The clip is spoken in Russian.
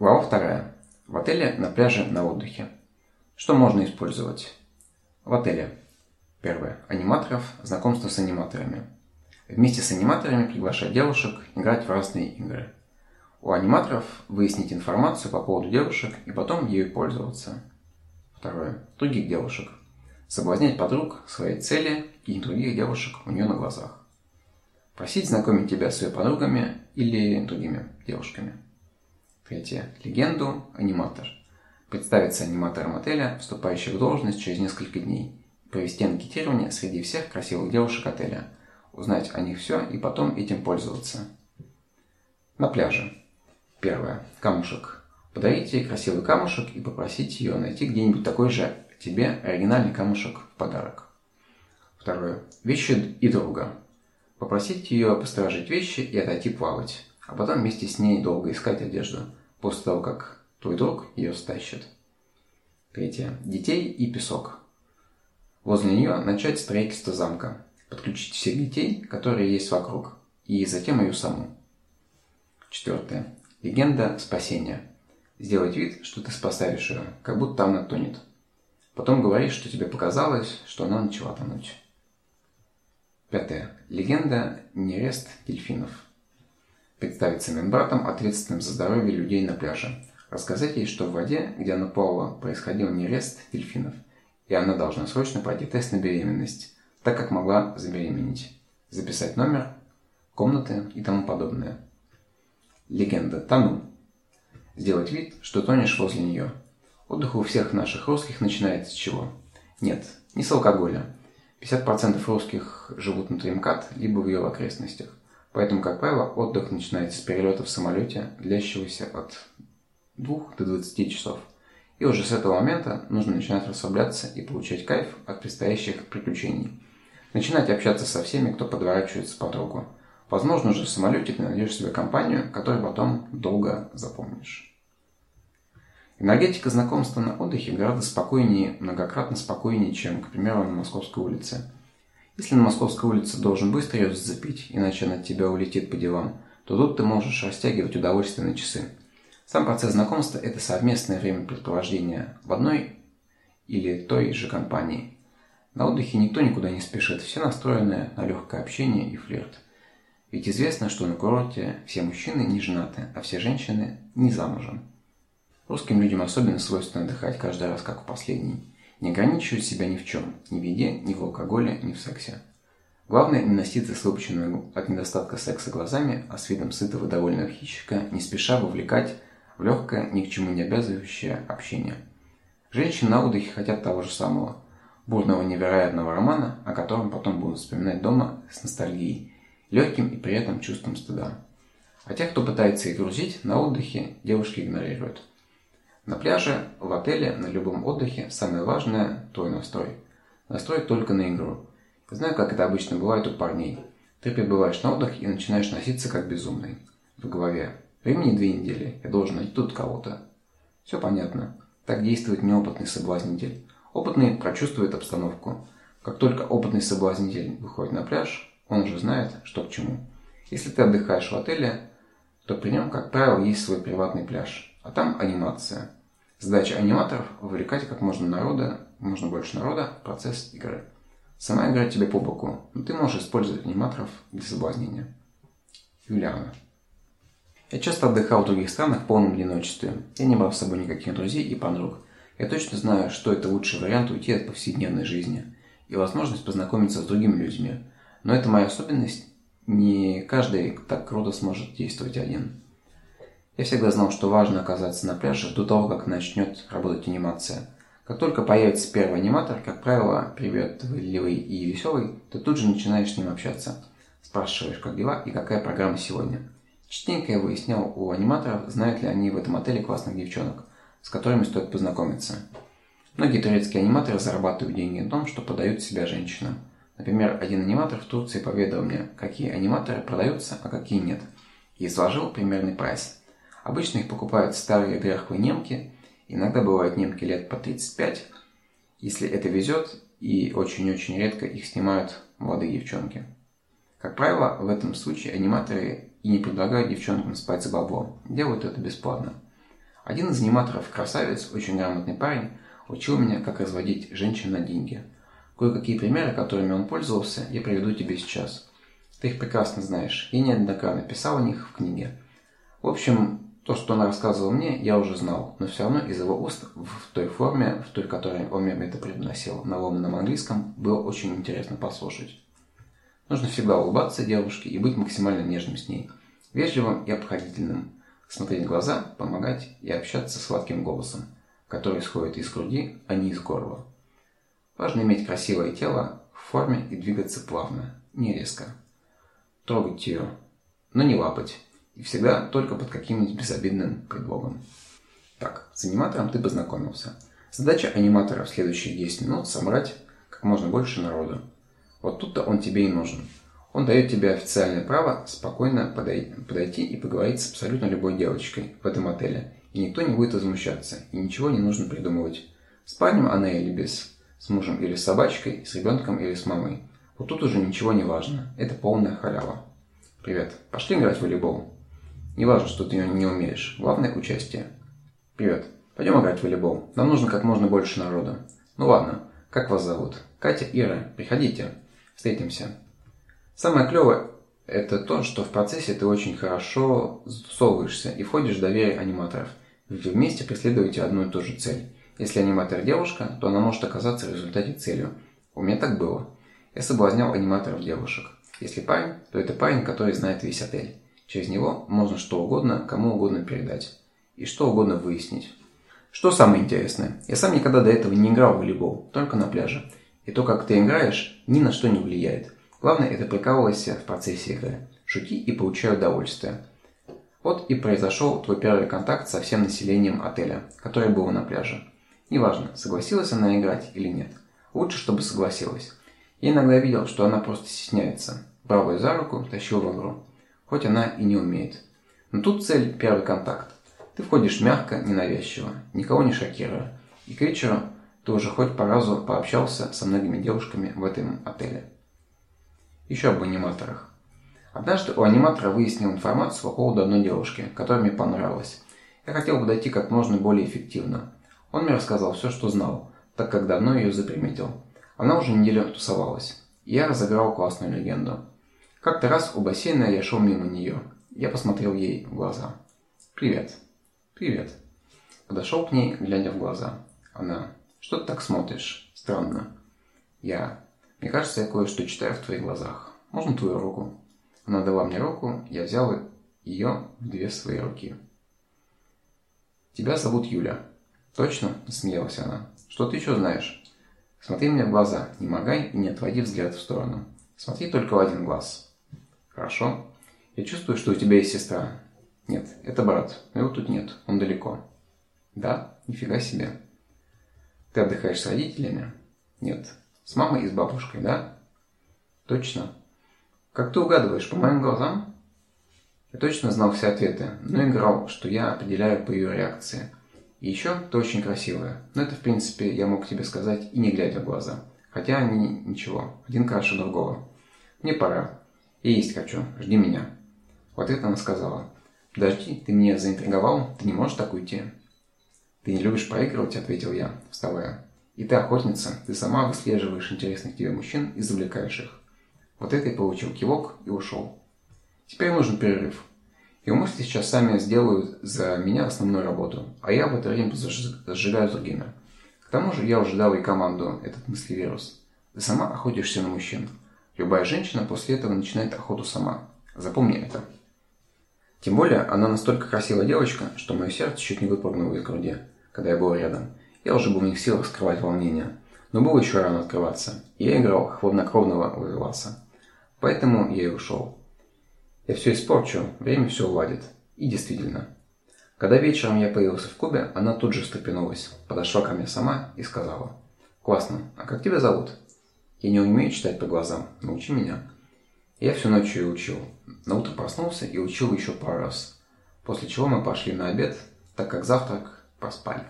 Глава вторая. В отеле, на пляже, на отдыхе. Что можно использовать? В отеле. Первое. Аниматоров. Знакомство с аниматорами. Вместе с аниматорами приглашать девушек играть в разные игры. У аниматоров выяснить информацию по поводу девушек и потом ею пользоваться. Второе. Других девушек. Соблазнять подруг своей цели и других девушек у нее на глазах. Просить знакомить тебя с своими подругами или другими девушками. Третье. Легенду аниматор. Представиться аниматором отеля, вступающий в должность через несколько дней. Провести анкетирование среди всех красивых девушек отеля. Узнать о них все и потом этим пользоваться. На пляже. Первое. Камушек. Подарите ей красивый камушек и попросите ее найти где-нибудь такой же тебе оригинальный камушек в подарок. Второе. Вещи и друга. Попросите ее посторожить вещи и отойти плавать, а потом вместе с ней долго искать одежду – после того, как твой друг ее стащит. Третье. Детей и песок. Возле нее начать строительство замка. Подключить всех детей, которые есть вокруг, и затем ее саму. Четвертое. Легенда спасения. Сделать вид, что ты спасаешь ее, как будто она тонет. Потом говоришь, что тебе показалось, что она начала тонуть. Пятое. Легенда нерест дельфинов представиться медбратом, ответственным за здоровье людей на пляже. Рассказать ей, что в воде, где она плавала, происходил нерест дельфинов, и она должна срочно пройти тест на беременность, так как могла забеременеть. Записать номер, комнаты и тому подобное. Легенда «Тону». Сделать вид, что тонешь возле нее. Отдых у всех наших русских начинается с чего? Нет, не с алкоголя. 50% русских живут на Тримкат, либо в ее окрестностях. Поэтому, как правило, отдых начинается с перелета в самолете, длящегося от 2 до 20 часов. И уже с этого момента нужно начинать расслабляться и получать кайф от предстоящих приключений. Начинать общаться со всеми, кто подворачивается по другу. Возможно, уже в самолете ты найдешь себе компанию, которую потом долго запомнишь. Энергетика знакомства на отдыхе гораздо спокойнее, многократно спокойнее, чем, к примеру, на Московской улице. Если на Московской улице должен быстро ее зацепить, иначе она от тебя улетит по делам, то тут ты можешь растягивать удовольствие на часы. Сам процесс знакомства – это совместное времяпрепровождение в одной или той же компании. На отдыхе никто никуда не спешит, все настроены на легкое общение и флирт. Ведь известно, что на курорте все мужчины не женаты, а все женщины не замужем. Русским людям особенно свойственно отдыхать каждый раз, как в последний – не ограничивать себя ни в чем, ни в еде, ни в алкоголе, ни в сексе. Главное не носиться с выпущенными от недостатка секса глазами, а с видом сытого довольного хищника, не спеша вовлекать в легкое, ни к чему не обязывающее общение. Женщины на отдыхе хотят того же самого – бурного невероятного романа, о котором потом будут вспоминать дома с ностальгией, легким и при этом чувством стыда. А тех, кто пытается их грузить, на отдыхе девушки игнорируют. На пляже, в отеле, на любом отдыхе самое важное – твой настрой. Настрой только на игру. Знаю, как это обычно бывает у парней. Ты прибываешь на отдых и начинаешь носиться как безумный. В голове. Времени две недели, я должен найти тут кого-то. Все понятно. Так действует неопытный соблазнитель. Опытный прочувствует обстановку. Как только опытный соблазнитель выходит на пляж, он уже знает, что к чему. Если ты отдыхаешь в отеле, то при нем, как правило, есть свой приватный пляж. А там анимация. Задача аниматоров – вовлекать как можно народа, можно больше народа в процесс игры. Сама игра тебе по боку, но ты можешь использовать аниматоров для соблазнения. Юлиана. Я часто отдыхал в других странах в полном одиночестве. Я не брал с собой никаких друзей и подруг. Я точно знаю, что это лучший вариант уйти от повседневной жизни и возможность познакомиться с другими людьми. Но это моя особенность. Не каждый так круто сможет действовать один. Я всегда знал, что важно оказаться на пляже до того, как начнет работать анимация. Как только появится первый аниматор, как правило, приветливый и веселый, ты тут же начинаешь с ним общаться. Спрашиваешь, как дела и какая программа сегодня. Частенько я выяснял у аниматоров, знают ли они в этом отеле классных девчонок, с которыми стоит познакомиться. Многие турецкие аниматоры зарабатывают деньги на том, что подают себя женщинам. Например, один аниматор в Турции поведал мне, какие аниматоры продаются, а какие нет, и изложил примерный прайс – Обычно их покупают старые дряхлые немки, иногда бывают немки лет по 35, если это везет, и очень-очень редко их снимают молодые девчонки. Как правило, в этом случае аниматоры и не предлагают девчонкам спать за бабло, делают это бесплатно. Один из аниматоров, красавец, очень грамотный парень, учил меня, как разводить женщин на деньги. Кое-какие примеры, которыми он пользовался, я приведу тебе сейчас. Ты их прекрасно знаешь, я неоднократно писал о них в книге. В общем, то, что он рассказывал мне, я уже знал, но все равно из его уст в той форме, в той, которой он мне это преподносил, на ломаном английском, было очень интересно послушать. Нужно всегда улыбаться девушке и быть максимально нежным с ней, вежливым и обходительным, смотреть в глаза, помогать и общаться сладким голосом, который исходит из груди, а не из горла. Важно иметь красивое тело в форме и двигаться плавно, не резко. Трогать ее, но не лапать. И всегда только под каким-нибудь безобидным предлогом. Так, с аниматором ты познакомился. Задача аниматора в следующие 10 минут собрать как можно больше народу. Вот тут-то он тебе и нужен. Он дает тебе официальное право спокойно подойти и поговорить с абсолютно любой девочкой в этом отеле. И никто не будет возмущаться, и ничего не нужно придумывать. С парнем она или без, с мужем или с собачкой, с ребенком или с мамой. Вот тут уже ничего не важно. Это полная халява. Привет. Пошли играть в волейбол. Не важно, что ты не умеешь. Главное – участие. Привет. Пойдем играть в волейбол. Нам нужно как можно больше народу. Ну ладно. Как вас зовут? Катя, Ира. Приходите. Встретимся. Самое клевое – это то, что в процессе ты очень хорошо затусовываешься и входишь в доверие аниматоров. Ведь вы вместе преследуете одну и ту же цель. Если аниматор девушка, то она может оказаться в результате целью. У меня так было. Я соблазнял аниматоров девушек. Если парень, то это парень, который знает весь отель. Через него можно что угодно, кому угодно передать. И что угодно выяснить. Что самое интересное, я сам никогда до этого не играл в волейбол, только на пляже. И то, как ты играешь, ни на что не влияет. Главное, это прикалывайся в процессе игры. Шути и получай удовольствие. Вот и произошел твой первый контакт со всем населением отеля, которое было на пляже. Неважно, согласилась она играть или нет. Лучше, чтобы согласилась. Я иногда видел, что она просто стесняется. Брал ее за руку, тащил в игру. Хоть она и не умеет. Но тут цель – первый контакт. Ты входишь мягко, ненавязчиво, никого не шокируя. И к вечеру ты уже хоть по разу пообщался со многими девушками в этом отеле. Еще об аниматорах. Однажды у аниматора выяснил информацию по поводу одной девушки, которая мне понравилась. Я хотел бы дойти как можно более эффективно. Он мне рассказал все, что знал, так как давно ее заприметил. Она уже неделю тусовалась. И я разыграл классную легенду. Как-то раз у бассейна я шел мимо нее. Я посмотрел ей в глаза. «Привет». «Привет». Подошел к ней, глядя в глаза. Она. «Что ты так смотришь? Странно». «Я. Мне кажется, я кое-что читаю в твоих глазах. Можно твою руку?» Она дала мне руку, я взял ее в две свои руки. «Тебя зовут Юля». «Точно?» – смеялась она. «Что ты еще знаешь?» Смотри мне в глаза, не моргай и не отводи взгляд в сторону. Смотри только в один глаз. Хорошо. Я чувствую, что у тебя есть сестра. Нет, это брат, но его тут нет, он далеко. Да? Нифига себе. Ты отдыхаешь с родителями? Нет. С мамой и с бабушкой, да? Точно. Как ты угадываешь, по моим глазам? Я точно знал все ответы, но играл, что я определяю по ее реакции – и еще ты очень красивая. Но это, в принципе, я мог тебе сказать и не глядя в глаза. Хотя они ничего, один краше другого. Мне пора. И есть хочу. Жди меня. В ответ она сказала. Подожди, ты меня заинтриговал? Ты не можешь так уйти? Ты не любишь проигрывать, ответил я, вставая. И ты охотница, ты сама выслеживаешь интересных тебе мужчин и завлекаешь их. Вот это и получил кивок и ушел. Теперь нужен перерыв. И мысли сейчас сами сделают за меня основную работу, а я в это время зажигаю другими. К тому же я уже дал ей команду этот мыслевирус. Ты сама охотишься на мужчин. Любая женщина после этого начинает охоту сама. Запомни это. Тем более, она настолько красивая девочка, что мое сердце чуть не выпрыгнуло из груди, когда я был рядом. Я уже был не в силах скрывать волнение. Но было еще рано открываться, я играл хладнокровного вывеласа. Поэтому я и ушел. Я все испорчу, время все уладит. И действительно. Когда вечером я появился в клубе, она тут же встрепенулась, подошла ко мне сама и сказала. «Классно. А как тебя зовут?» «Я не умею читать по глазам. Научи меня». Я всю ночь ее учил. На утро проснулся и учил еще пару раз. После чего мы пошли на обед, так как завтрак проспали.